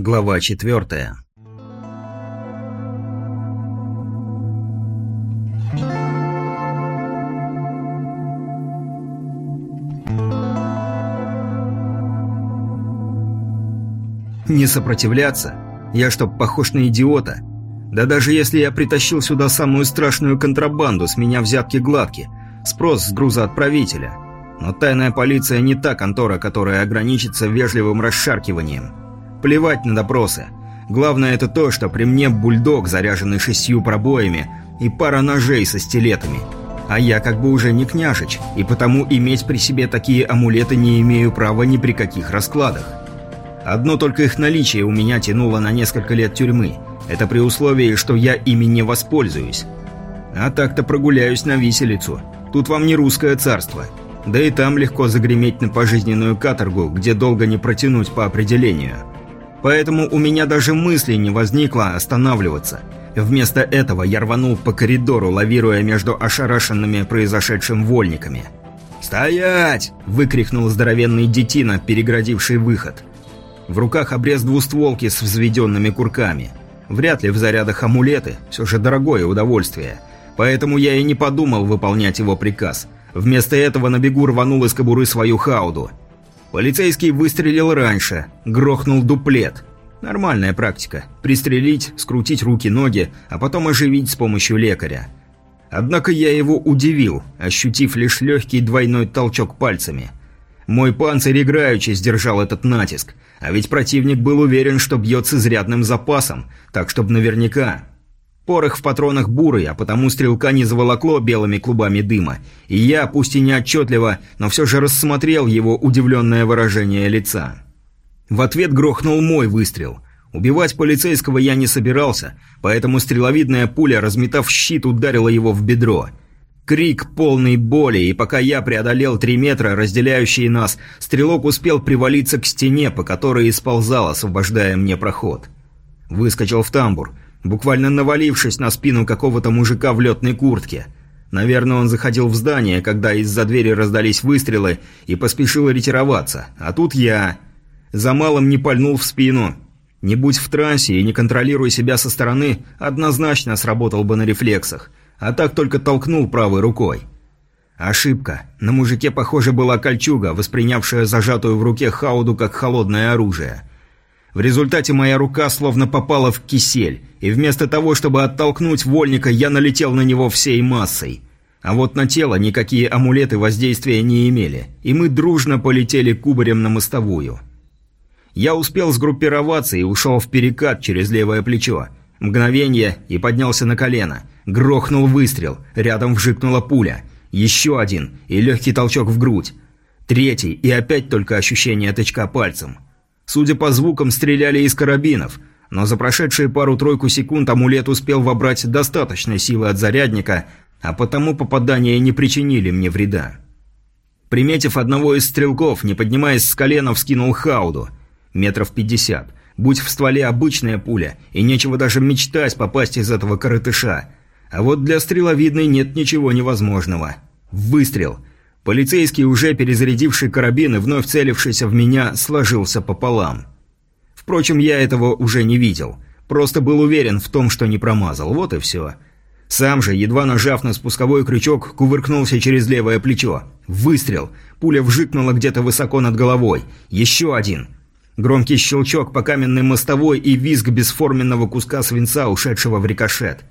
Глава четвертая. Не сопротивляться? Я что, похож на идиота? Да даже если я притащил сюда самую страшную контрабанду, с меня взятки гладки, спрос с груза отправителя. Но тайная полиция не та контора, которая ограничится вежливым расшаркиванием. Плевать на допросы. Главное это то, что при мне бульдог, заряженный шестью пробоями, и пара ножей со стилетами. А я как бы уже не княжич, и потому иметь при себе такие амулеты не имею права ни при каких раскладах. Одно только их наличие у меня тянуло на несколько лет тюрьмы. Это при условии, что я ими не воспользуюсь. А так-то прогуляюсь на виселицу. Тут вам не русское царство. Да и там легко загреметь на пожизненную каторгу, где долго не протянуть по определению. Поэтому у меня даже мысли не возникло останавливаться. Вместо этого я рванул по коридору, лавируя между ошарашенными произошедшим вольниками. «Стоять!» – выкрикнул здоровенный детина, переградивший выход. В руках обрез двустволки с взведенными курками. Вряд ли в зарядах амулеты, все же дорогое удовольствие. Поэтому я и не подумал выполнять его приказ. Вместо этого на бегу рванул из кобуры свою хауду – Полицейский выстрелил раньше, грохнул дуплет. Нормальная практика. Пристрелить, скрутить руки-ноги, а потом оживить с помощью лекаря. Однако я его удивил, ощутив лишь легкий двойной толчок пальцами. Мой панцирь играючи сдержал этот натиск, а ведь противник был уверен, что бьет с изрядным запасом, так чтобы наверняка... Порох в патронах бурый, а потому стрелка не заволокло белыми клубами дыма. И я, пусть и не отчетливо, но все же рассмотрел его удивленное выражение лица. В ответ грохнул мой выстрел. Убивать полицейского я не собирался, поэтому стреловидная пуля, разметав щит, ударила его в бедро. Крик полный боли, и пока я преодолел три метра, разделяющие нас, стрелок успел привалиться к стене, по которой и сползал, освобождая мне проход. Выскочил в тамбур – буквально навалившись на спину какого-то мужика в летной куртке. Наверное, он заходил в здание, когда из-за двери раздались выстрелы и поспешил ретироваться. А тут я. За малым не пальнул в спину. Не будь в трансе и не контролируя себя со стороны, однозначно сработал бы на рефлексах. А так только толкнул правой рукой. Ошибка. На мужике, похоже, была кольчуга, воспринявшая зажатую в руке хауду как холодное оружие. В результате моя рука словно попала в кисель, и вместо того, чтобы оттолкнуть вольника, я налетел на него всей массой. А вот на тело никакие амулеты воздействия не имели, и мы дружно полетели кубарем на мостовую. Я успел сгруппироваться и ушел в перекат через левое плечо. Мгновение и поднялся на колено. Грохнул выстрел, рядом вжикнула пуля. Еще один и легкий толчок в грудь. Третий и опять только ощущение тычка пальцем. Судя по звукам, стреляли из карабинов, но за прошедшие пару-тройку секунд амулет успел вобрать достаточной силы от зарядника, а потому попадания не причинили мне вреда. Приметив одного из стрелков, не поднимаясь с колена, вскинул хауду. Метров пятьдесят. Будь в стволе обычная пуля, и нечего даже мечтать попасть из этого коротыша. А вот для стреловидной нет ничего невозможного. Выстрел. Полицейский, уже перезарядивший карабин и вновь целившийся в меня, сложился пополам. Впрочем, я этого уже не видел. Просто был уверен в том, что не промазал. Вот и все. Сам же, едва нажав на спусковой крючок, кувыркнулся через левое плечо. Выстрел. Пуля вжикнула где-то высоко над головой. Еще один. Громкий щелчок по каменной мостовой и визг бесформенного куска свинца, ушедшего в рикошет.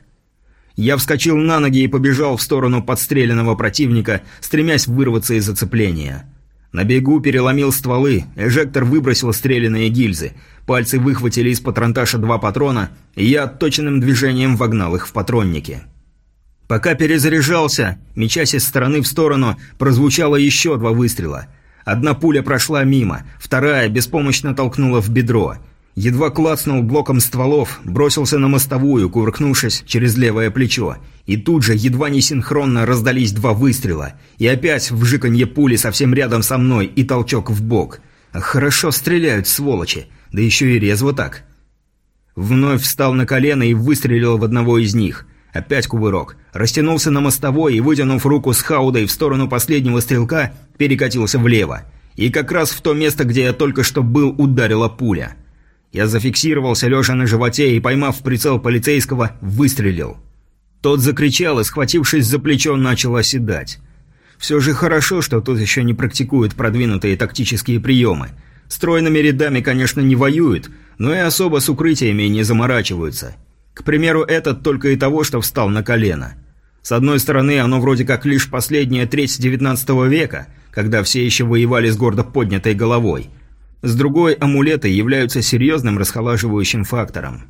Я вскочил на ноги и побежал в сторону подстреленного противника, стремясь вырваться из зацепления. На бегу переломил стволы, эжектор выбросил стрелянные гильзы, пальцы выхватили из патронташа два патрона, и я отточенным движением вогнал их в патронники. Пока перезаряжался, мечась из стороны в сторону, прозвучало еще два выстрела. Одна пуля прошла мимо, вторая беспомощно толкнула в бедро – Едва клацнул блоком стволов, бросился на мостовую, кувыркнувшись через левое плечо. И тут же, едва не синхронно, раздались два выстрела. И опять вжиканье пули совсем рядом со мной и толчок в бок. Хорошо стреляют, сволочи. Да еще и резво так. Вновь встал на колено и выстрелил в одного из них. Опять кувырок. Растянулся на мостовой и, вытянув руку с хаудой в сторону последнего стрелка, перекатился влево. И как раз в то место, где я только что был, ударила пуля. Я зафиксировался, лежа на животе, и, поймав прицел полицейского, выстрелил. Тот закричал и, схватившись за плечо, начал оседать. Все же хорошо, что тут еще не практикуют продвинутые тактические приемы. Стройными рядами, конечно, не воюют, но и особо с укрытиями не заморачиваются. К примеру, этот только и того, что встал на колено. С одной стороны, оно вроде как лишь последняя треть 19 века, когда все еще воевали с гордо поднятой головой. С другой, амулеты являются серьезным расхолаживающим фактором.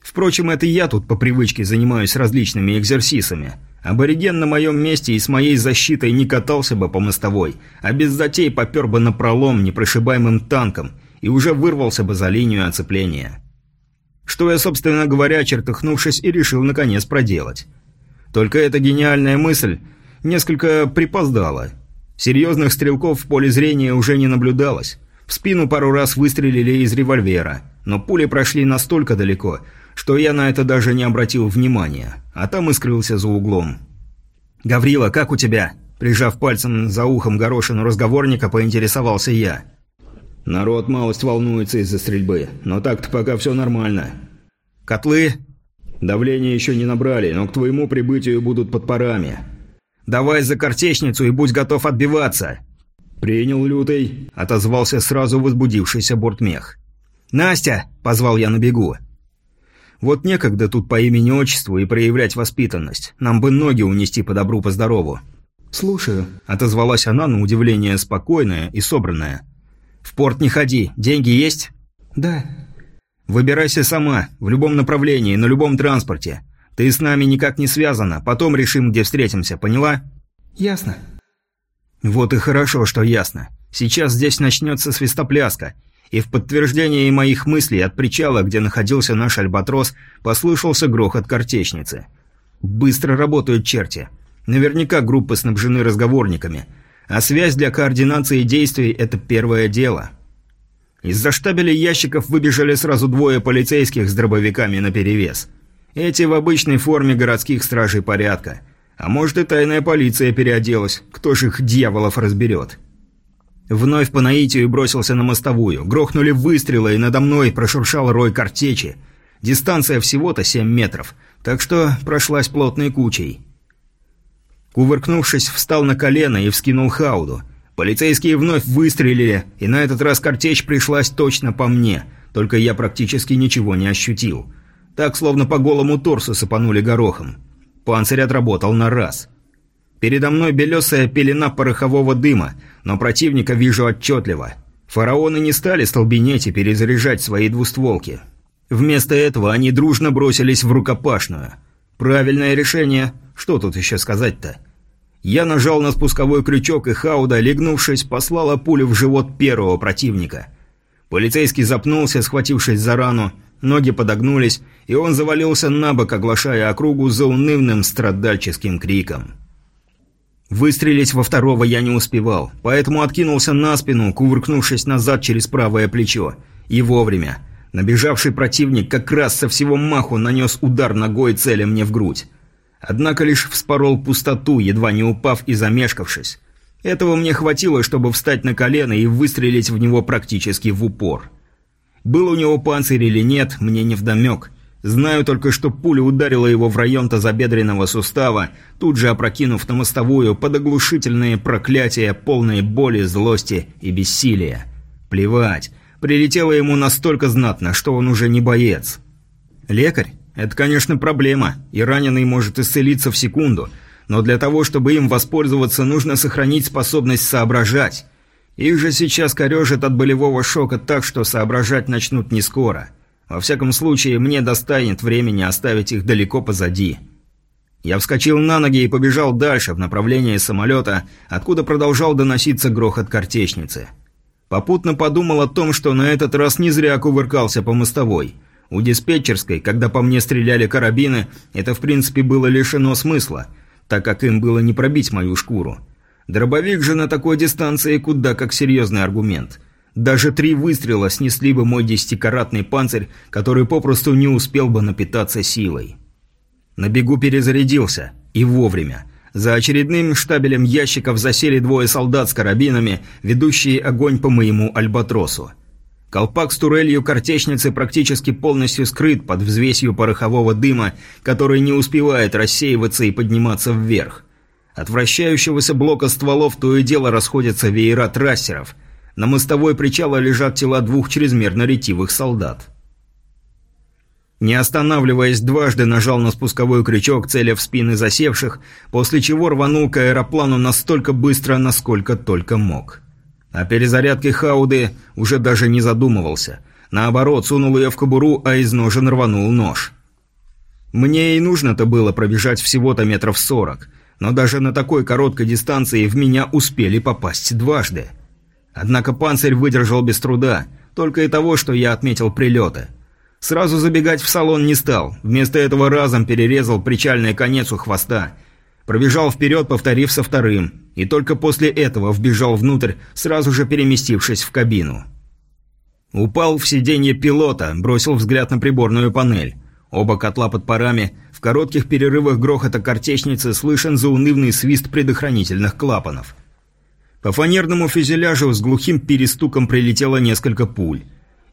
Впрочем, это я тут по привычке занимаюсь различными экзерсисами. Абориген на моем месте и с моей защитой не катался бы по мостовой, а без затей попер бы на пролом непрошибаемым танком и уже вырвался бы за линию оцепления. Что я, собственно говоря, чертыхнувшись, и решил наконец проделать. Только эта гениальная мысль несколько припоздала. Серьезных стрелков в поле зрения уже не наблюдалось. В спину пару раз выстрелили из револьвера, но пули прошли настолько далеко, что я на это даже не обратил внимания, а там и скрылся за углом. «Гаврила, как у тебя?» Прижав пальцем за ухом горошину разговорника, поинтересовался я. «Народ малость волнуется из-за стрельбы, но так-то пока все нормально». «Котлы?» «Давление еще не набрали, но к твоему прибытию будут под парами». «Давай за картечницу и будь готов отбиваться!» «Принял, Лютый», — отозвался сразу возбудившийся бортмех. «Настя!» — позвал я на бегу. Вот некогда тут по имени-отчеству и проявлять воспитанность. Нам бы ноги унести по добру, по здорову. «Слушаю», — отозвалась она на удивление спокойная и собранная. «В порт не ходи. Деньги есть?» «Да». «Выбирайся сама, в любом направлении, на любом транспорте. Ты с нами никак не связана, потом решим, где встретимся, поняла?» «Ясно». «Вот и хорошо, что ясно. Сейчас здесь начнется свистопляска, и в подтверждение моих мыслей от причала, где находился наш альбатрос, послышался грохот картечницы. Быстро работают черти. Наверняка группы снабжены разговорниками, а связь для координации действий – это первое дело. Из-за штабеля ящиков выбежали сразу двое полицейских с дробовиками наперевес. Эти в обычной форме городских стражей порядка. А может и тайная полиция переоделась, кто ж их дьяволов разберет. Вновь по наитию бросился на мостовую. Грохнули выстрелы, и надо мной прошуршал рой картечи. Дистанция всего-то 7 метров, так что прошлась плотной кучей. Кувыркнувшись, встал на колено и вскинул хауду. Полицейские вновь выстрелили, и на этот раз картечь пришлась точно по мне, только я практически ничего не ощутил. Так, словно по голому торсу сыпанули горохом. Панцирь отработал на раз. Передо мной белесая пелена порохового дыма, но противника вижу отчетливо. Фараоны не стали столбенеть и перезаряжать свои двустволки. Вместо этого они дружно бросились в рукопашную. Правильное решение. Что тут еще сказать-то? Я нажал на спусковой крючок, и Хауда, легнувшись, послала пулю в живот первого противника. Полицейский запнулся, схватившись за рану, ноги подогнулись, и он завалился на бок, оглашая округу заунывным страдальческим криком. Выстрелить во второго я не успевал, поэтому откинулся на спину, кувыркнувшись назад через правое плечо. И вовремя. Набежавший противник как раз со всего маху нанес удар ногой цели мне в грудь. Однако лишь вспорол пустоту, едва не упав и замешкавшись. Этого мне хватило, чтобы встать на колено и выстрелить в него практически в упор. Был у него панцирь или нет, мне невдомек. Знаю только, что пуля ударила его в район тазобедренного сустава, тут же опрокинув на мостовую под оглушительные проклятия, полные боли, злости и бессилия. Плевать. Прилетело ему настолько знатно, что он уже не боец. Лекарь? Это, конечно, проблема, и раненый может исцелиться в секунду, но для того, чтобы им воспользоваться, нужно сохранить способность соображать. Их же сейчас корежит от болевого шока так, что соображать начнут не скоро. Во всяком случае, мне достанет времени оставить их далеко позади. Я вскочил на ноги и побежал дальше, в направлении самолета, откуда продолжал доноситься грохот картечницы. Попутно подумал о том, что на этот раз не зря кувыркался по мостовой. У диспетчерской, когда по мне стреляли карабины, это в принципе было лишено смысла, так как им было не пробить мою шкуру. Дробовик же на такой дистанции куда как серьезный аргумент – даже три выстрела снесли бы мой десятикаратный панцирь, который попросту не успел бы напитаться силой. На бегу перезарядился. И вовремя. За очередным штабелем ящиков засели двое солдат с карабинами, ведущие огонь по моему альбатросу. Колпак с турелью картечницы практически полностью скрыт под взвесью порохового дыма, который не успевает рассеиваться и подниматься вверх. От вращающегося блока стволов то и дело расходятся веера трассеров. На мостовой причала лежат тела двух чрезмерно ретивых солдат. Не останавливаясь, дважды нажал на спусковой крючок, целя в спины засевших, после чего рванул к аэроплану настолько быстро, насколько только мог. О перезарядке Хауды уже даже не задумывался. Наоборот, сунул ее в кобуру, а из ножен рванул нож. Мне и нужно-то было пробежать всего-то метров сорок, но даже на такой короткой дистанции в меня успели попасть дважды. Однако панцирь выдержал без труда, только и того, что я отметил прилеты. Сразу забегать в салон не стал, вместо этого разом перерезал причальный конец у хвоста – Пробежал вперед, повторив со вторым, и только после этого вбежал внутрь, сразу же переместившись в кабину. Упал в сиденье пилота, бросил взгляд на приборную панель. Оба котла под парами, в коротких перерывах грохота картечницы слышен заунывный свист предохранительных клапанов. По фанерному фюзеляжу с глухим перестуком прилетело несколько пуль.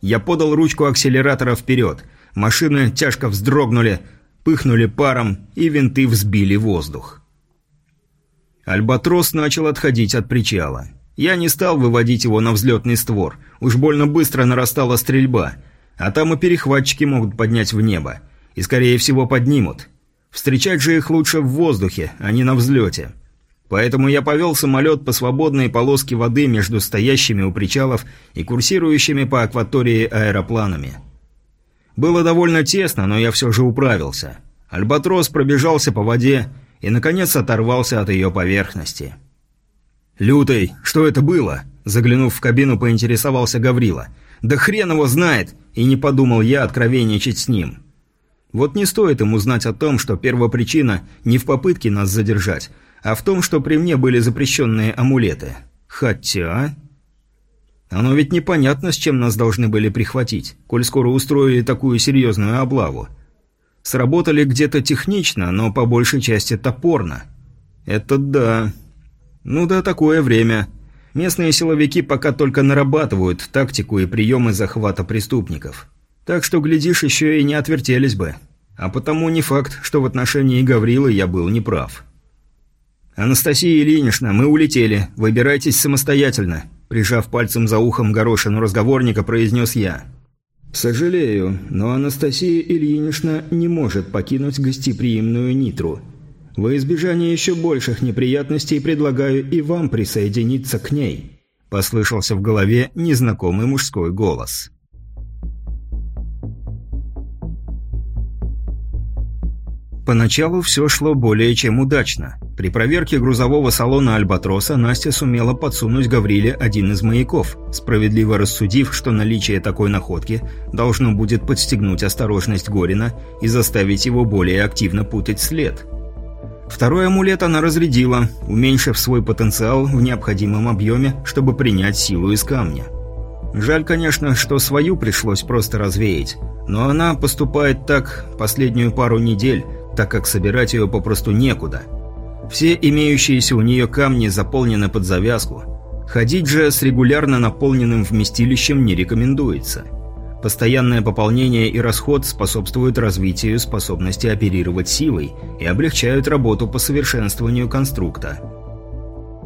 Я подал ручку акселератора вперед. Машины тяжко вздрогнули, пыхнули паром, и винты взбили воздух. Альбатрос начал отходить от причала. Я не стал выводить его на взлетный створ. Уж больно быстро нарастала стрельба. А там и перехватчики могут поднять в небо. И, скорее всего, поднимут. Встречать же их лучше в воздухе, а не на взлете. Поэтому я повел самолет по свободной полоске воды между стоящими у причалов и курсирующими по акватории аэропланами. Было довольно тесно, но я все же управился. Альбатрос пробежался по воде и, наконец, оторвался от ее поверхности. «Лютый, что это было?» Заглянув в кабину, поинтересовался Гаврила. «Да хрен его знает!» И не подумал я откровенничать с ним. Вот не стоит ему знать о том, что первопричина не в попытке нас задержать, а в том, что при мне были запрещенные амулеты. Хотя... Оно ведь непонятно, с чем нас должны были прихватить, коль скоро устроили такую серьезную облаву. Сработали где-то технично, но по большей части топорно. Это да. Ну да, такое время. Местные силовики пока только нарабатывают тактику и приемы захвата преступников. Так что, глядишь, еще и не отвертелись бы. А потому не факт, что в отношении Гаврилы я был неправ. «Анастасия Ильинична, мы улетели. Выбирайтесь самостоятельно», прижав пальцем за ухом горошину разговорника, произнес я. «Сожалею, но Анастасия Ильинична не может покинуть гостеприимную Нитру. Во избежание еще больших неприятностей предлагаю и вам присоединиться к ней», – послышался в голове незнакомый мужской голос. Поначалу все шло более чем удачно. При проверке грузового салона «Альбатроса» Настя сумела подсунуть Гавриле один из маяков, справедливо рассудив, что наличие такой находки должно будет подстегнуть осторожность Горина и заставить его более активно путать след. Второй амулет она разрядила, уменьшив свой потенциал в необходимом объеме, чтобы принять силу из камня. Жаль, конечно, что свою пришлось просто развеять, но она поступает так последнюю пару недель, так как собирать ее попросту некуда. Все имеющиеся у нее камни заполнены под завязку. Ходить же с регулярно наполненным вместилищем не рекомендуется. Постоянное пополнение и расход способствуют развитию способности оперировать силой и облегчают работу по совершенствованию конструкта.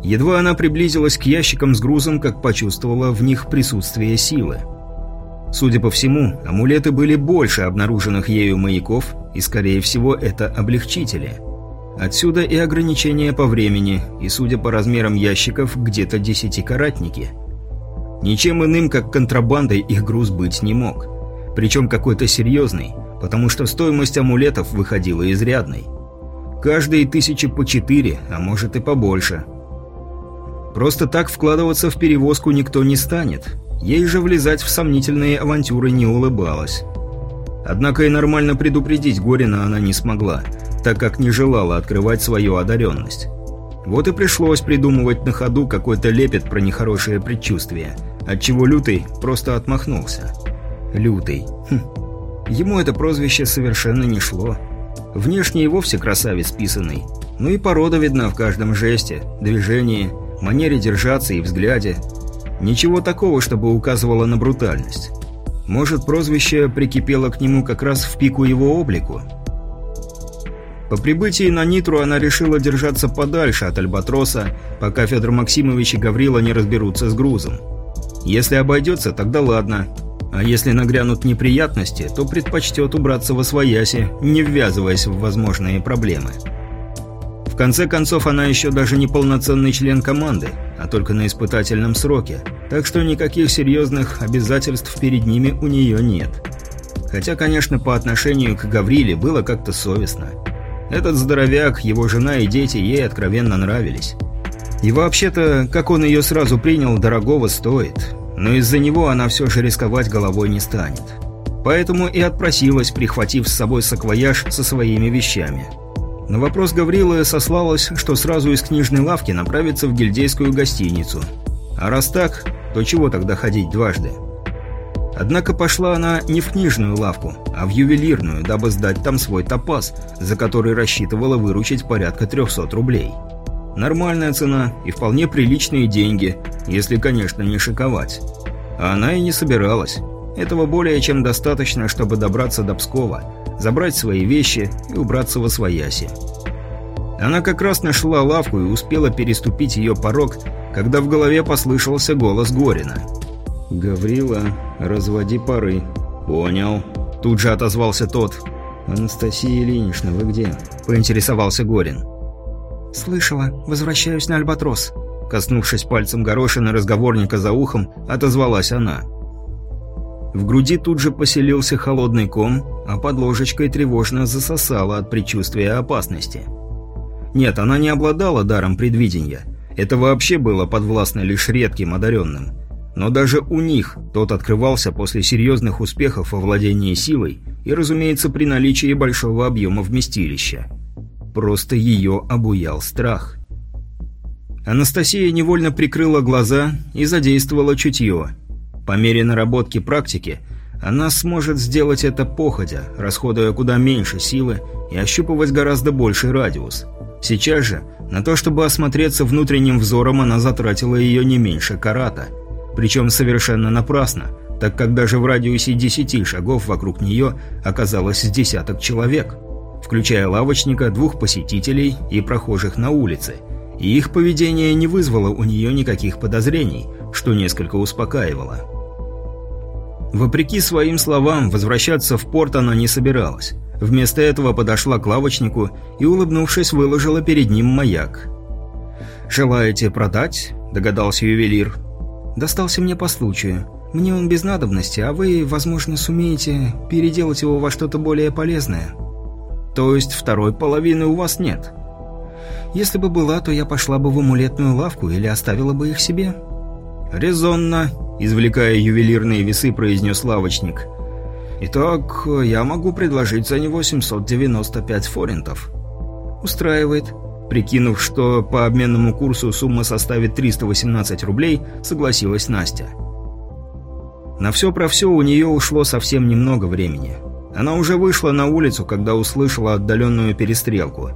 Едва она приблизилась к ящикам с грузом, как почувствовала в них присутствие силы. Судя по всему, амулеты были больше обнаруженных ею маяков, и, скорее всего, это облегчители. Отсюда и ограничения по времени, и, судя по размерам ящиков, где-то десятикаратники. Ничем иным, как контрабандой, их груз быть не мог. Причем какой-то серьезный, потому что стоимость амулетов выходила изрядной. Каждые тысячи по четыре, а может и побольше. Просто так вкладываться в перевозку никто не станет – Ей же влезать в сомнительные авантюры не улыбалась. Однако и нормально предупредить Горина она не смогла, так как не желала открывать свою одаренность. Вот и пришлось придумывать на ходу какой-то лепет про нехорошее предчувствие, отчего Лютый просто отмахнулся. Лютый. Хм. Ему это прозвище совершенно не шло. Внешне и вовсе красавец писанный. Ну и порода видна в каждом жесте, движении, манере держаться и взгляде – Ничего такого, чтобы указывало на брутальность. Может, прозвище прикипело к нему как раз в пику его облику? По прибытии на Нитру она решила держаться подальше от Альбатроса, пока Федор Максимович и Гаврила не разберутся с грузом. Если обойдется, тогда ладно. А если нагрянут неприятности, то предпочтет убраться во свояси, не ввязываясь в возможные проблемы. Конце концов, она еще даже не полноценный член команды, а только на испытательном сроке, так что никаких серьезных обязательств перед ними у нее нет. Хотя, конечно, по отношению к Гавриле было как-то совестно. Этот здоровяк, его жена и дети ей откровенно нравились. И вообще-то, как он ее сразу принял, дорогого стоит. Но из-за него она все же рисковать головой не станет. Поэтому и отпросилась, прихватив с собой саквояж со своими вещами. На вопрос Гаврилы сослалась, что сразу из книжной лавки направится в гильдейскую гостиницу. А раз так, то чего тогда ходить дважды? Однако пошла она не в книжную лавку, а в ювелирную, дабы сдать там свой топаз, за который рассчитывала выручить порядка 300 рублей. Нормальная цена и вполне приличные деньги, если, конечно, не шиковать. А она и не собиралась. Этого более чем достаточно, чтобы добраться до Пскова, забрать свои вещи и убраться во свояси. Она как раз нашла лавку и успела переступить ее порог, когда в голове послышался голос Горина. «Гаврила, разводи пары». «Понял». Тут же отозвался тот. «Анастасия Ильинична, вы где?» – поинтересовался Горин. «Слышала. Возвращаюсь на Альбатрос». Коснувшись пальцем горошины разговорника за ухом, отозвалась она. В груди тут же поселился холодный ком, а под ложечкой тревожно засосала от предчувствия опасности. Нет, она не обладала даром предвидения. Это вообще было подвластно лишь редким одаренным. Но даже у них тот открывался после серьезных успехов во владении силой и, разумеется, при наличии большого объема вместилища. Просто ее обуял страх. Анастасия невольно прикрыла глаза и задействовала чутье. По мере наработки практики она сможет сделать это походя, расходуя куда меньше силы и ощупывать гораздо больший радиус. Сейчас же, на то, чтобы осмотреться внутренним взором, она затратила ее не меньше карата. Причем совершенно напрасно, так как даже в радиусе 10 шагов вокруг нее оказалось десяток человек – включая лавочника, двух посетителей и прохожих на улице. И их поведение не вызвало у нее никаких подозрений, что несколько успокаивало. Вопреки своим словам, возвращаться в порт она не собиралась. Вместо этого подошла к лавочнику и, улыбнувшись, выложила перед ним маяк. «Желаете продать?» – догадался ювелир. «Достался мне по случаю. Мне он без надобности, а вы, возможно, сумеете переделать его во что-то более полезное». То есть второй половины у вас нет? Если бы была, то я пошла бы в амулетную лавку или оставила бы их себе. Резонно, извлекая ювелирные весы, произнес лавочник. Итак, я могу предложить за него 795 форинтов. Устраивает. Прикинув, что по обменному курсу сумма составит 318 рублей, согласилась Настя. На все про все у нее ушло совсем немного времени. Она уже вышла на улицу, когда услышала отдаленную перестрелку.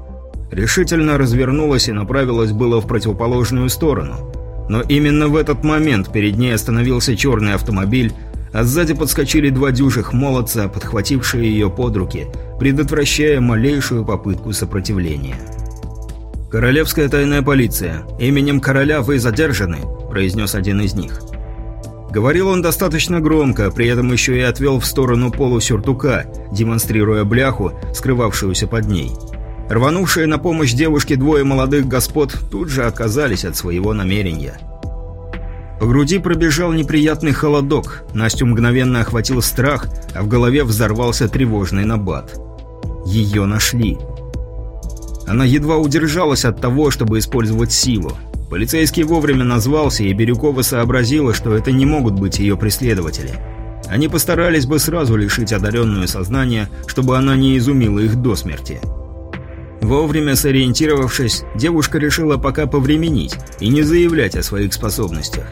Решительно развернулась и направилась было в противоположную сторону. Но именно в этот момент перед ней остановился черный автомобиль, а сзади подскочили два дюжих молодца, подхватившие ее под руки, предотвращая малейшую попытку сопротивления. «Королевская тайная полиция. Именем короля вы задержаны», – произнес один из них. Говорил он достаточно громко, при этом еще и отвел в сторону полу сюртука, демонстрируя бляху, скрывавшуюся под ней. Рванувшие на помощь девушке двое молодых господ тут же отказались от своего намерения. По груди пробежал неприятный холодок, Настю мгновенно охватил страх, а в голове взорвался тревожный набат. Ее нашли. Она едва удержалась от того, чтобы использовать силу. Полицейский вовремя назвался, и Бирюкова сообразила, что это не могут быть ее преследователи. Они постарались бы сразу лишить одаренную сознание, чтобы она не изумила их до смерти. Вовремя сориентировавшись, девушка решила пока повременить и не заявлять о своих способностях.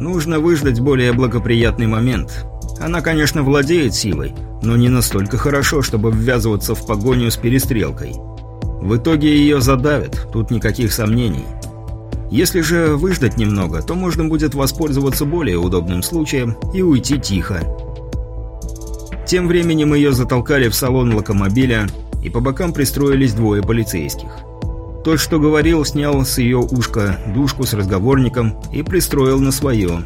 Нужно выждать более благоприятный момент. Она, конечно, владеет силой, но не настолько хорошо, чтобы ввязываться в погоню с перестрелкой. В итоге ее задавят, тут никаких сомнений. Если же выждать немного, то можно будет воспользоваться более удобным случаем и уйти тихо. Тем временем ее затолкали в салон локомобиля, и по бокам пристроились двое полицейских. Тот, что говорил, снял с ее ушка душку с разговорником и пристроил на свое.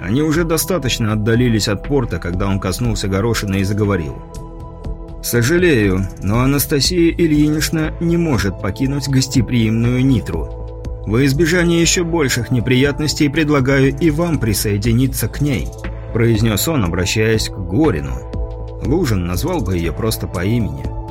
Они уже достаточно отдалились от порта, когда он коснулся горошины и заговорил. «Сожалею, но Анастасия Ильинична не может покинуть гостеприимную Нитру. Во избежание еще больших неприятностей предлагаю и вам присоединиться к ней», произнес он, обращаясь к Горину. Лужин назвал бы ее просто по имени.